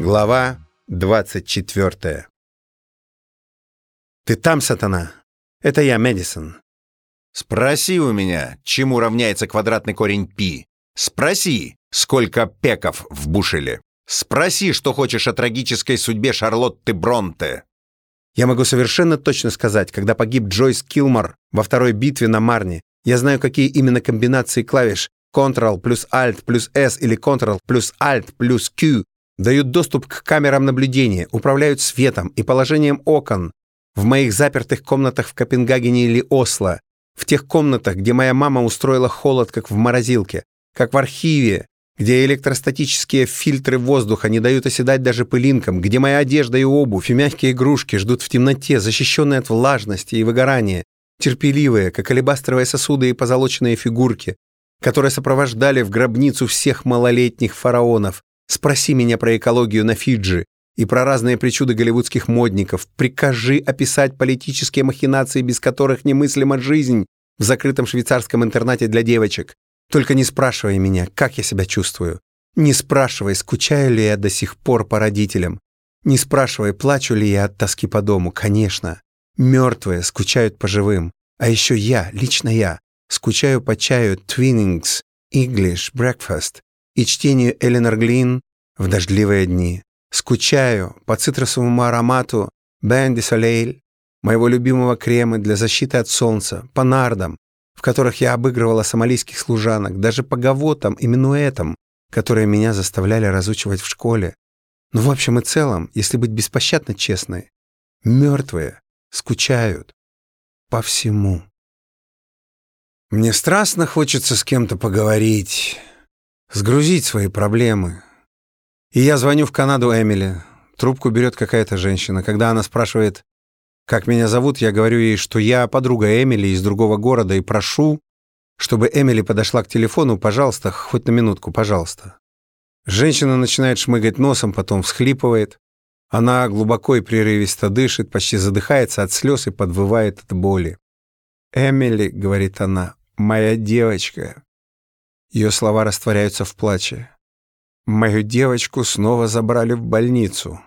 Глава 24 «Ты там, сатана? Это я, Мэдисон». «Спроси у меня, чему равняется квадратный корень пи. Спроси, сколько пеков в бушеле. Спроси, что хочешь о трагической судьбе Шарлотты Бронте». Я могу совершенно точно сказать, когда погиб Джойс Килмор во второй битве на Марне, я знаю, какие именно комбинации клавиш Ctrl плюс Alt плюс S или Ctrl плюс Alt плюс Q дают доступ к камерам наблюдения, управляют светом и положением окон в моих запертых комнатах в Копенгагене или Осло, в тех комнатах, где моя мама устроила холод, как в морозилке, как в архиве, где электростатические фильтры воздуха не дают оседать даже пылинкам, где моя одежда и обувь и мягкие игрушки ждут в темноте, защищенные от влажности и выгорания, терпеливые, как алебастровые сосуды и позолоченные фигурки, которые сопровождали в гробницу всех малолетних фараонов, Спроси меня про экологию на Фиджи и про разные причуды голливудских модников. Прикажи описать политические махинации, без которых немыслима жизнь в закрытом швейцарском интернате для девочек. Только не спрашивай меня, как я себя чувствую. Не спрашивай, скучаю ли я до сих пор по родителям. Не спрашивай, плачу ли я от тоски по дому. Конечно. Мертвые скучают по живым. А еще я, лично я, скучаю по чаю Twinings, English, Breakfast и чтению Эленор Глин в дождливые дни. Скучаю по цитрусовому аромату Бен де Солейль, моего любимого крема для защиты от солнца, по нардам, в которых я обыгрывала сомалийских служанок, даже по гавотам и минуэтам, которые меня заставляли разучивать в школе. Но в общем и целом, если быть беспощадно честной, мертвые скучают по всему. Мне страстно хочется с кем-то поговорить, сгрузить свои проблемы. И я звоню в Канаду Эмили. Трубку берет какая-то женщина. Когда она спрашивает, как меня зовут, я говорю ей, что я подруга Эмили из другого города и прошу, чтобы Эмили подошла к телефону, пожалуйста, хоть на минутку, пожалуйста. Женщина начинает шмыгать носом, потом всхлипывает. Она глубоко и прерывисто дышит, почти задыхается от слез и подвывает от боли. «Эмили», — говорит она, — «моя девочка, ее слова растворяются в плаче. Мою девочку снова забрали в больницу.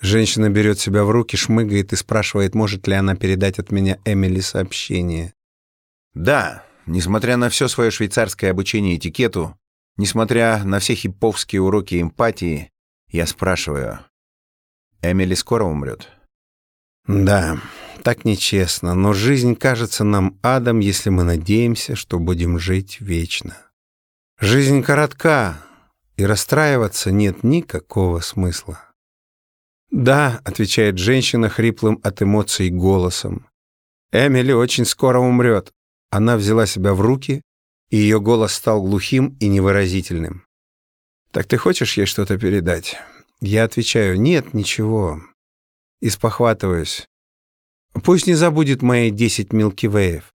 Женщина берет себя в руки, шмыгает и спрашивает, может ли она передать от меня Эмили сообщение. Да, несмотря на все свое швейцарское обучение этикету, несмотря на все хиповские уроки эмпатии, я спрашиваю, Эмили скоро умрет? Да, так нечестно, но жизнь кажется нам адом, если мы надеемся, что будем жить вечно. Жизнь коротка, и расстраиваться нет никакого смысла. «Да», — отвечает женщина хриплым от эмоций голосом. «Эмили очень скоро умрет». Она взяла себя в руки, и ее голос стал глухим и невыразительным. «Так ты хочешь ей что-то передать?» Я отвечаю, «Нет, ничего». И спохватываюсь. Пусть не забудет мои десять милкивеев.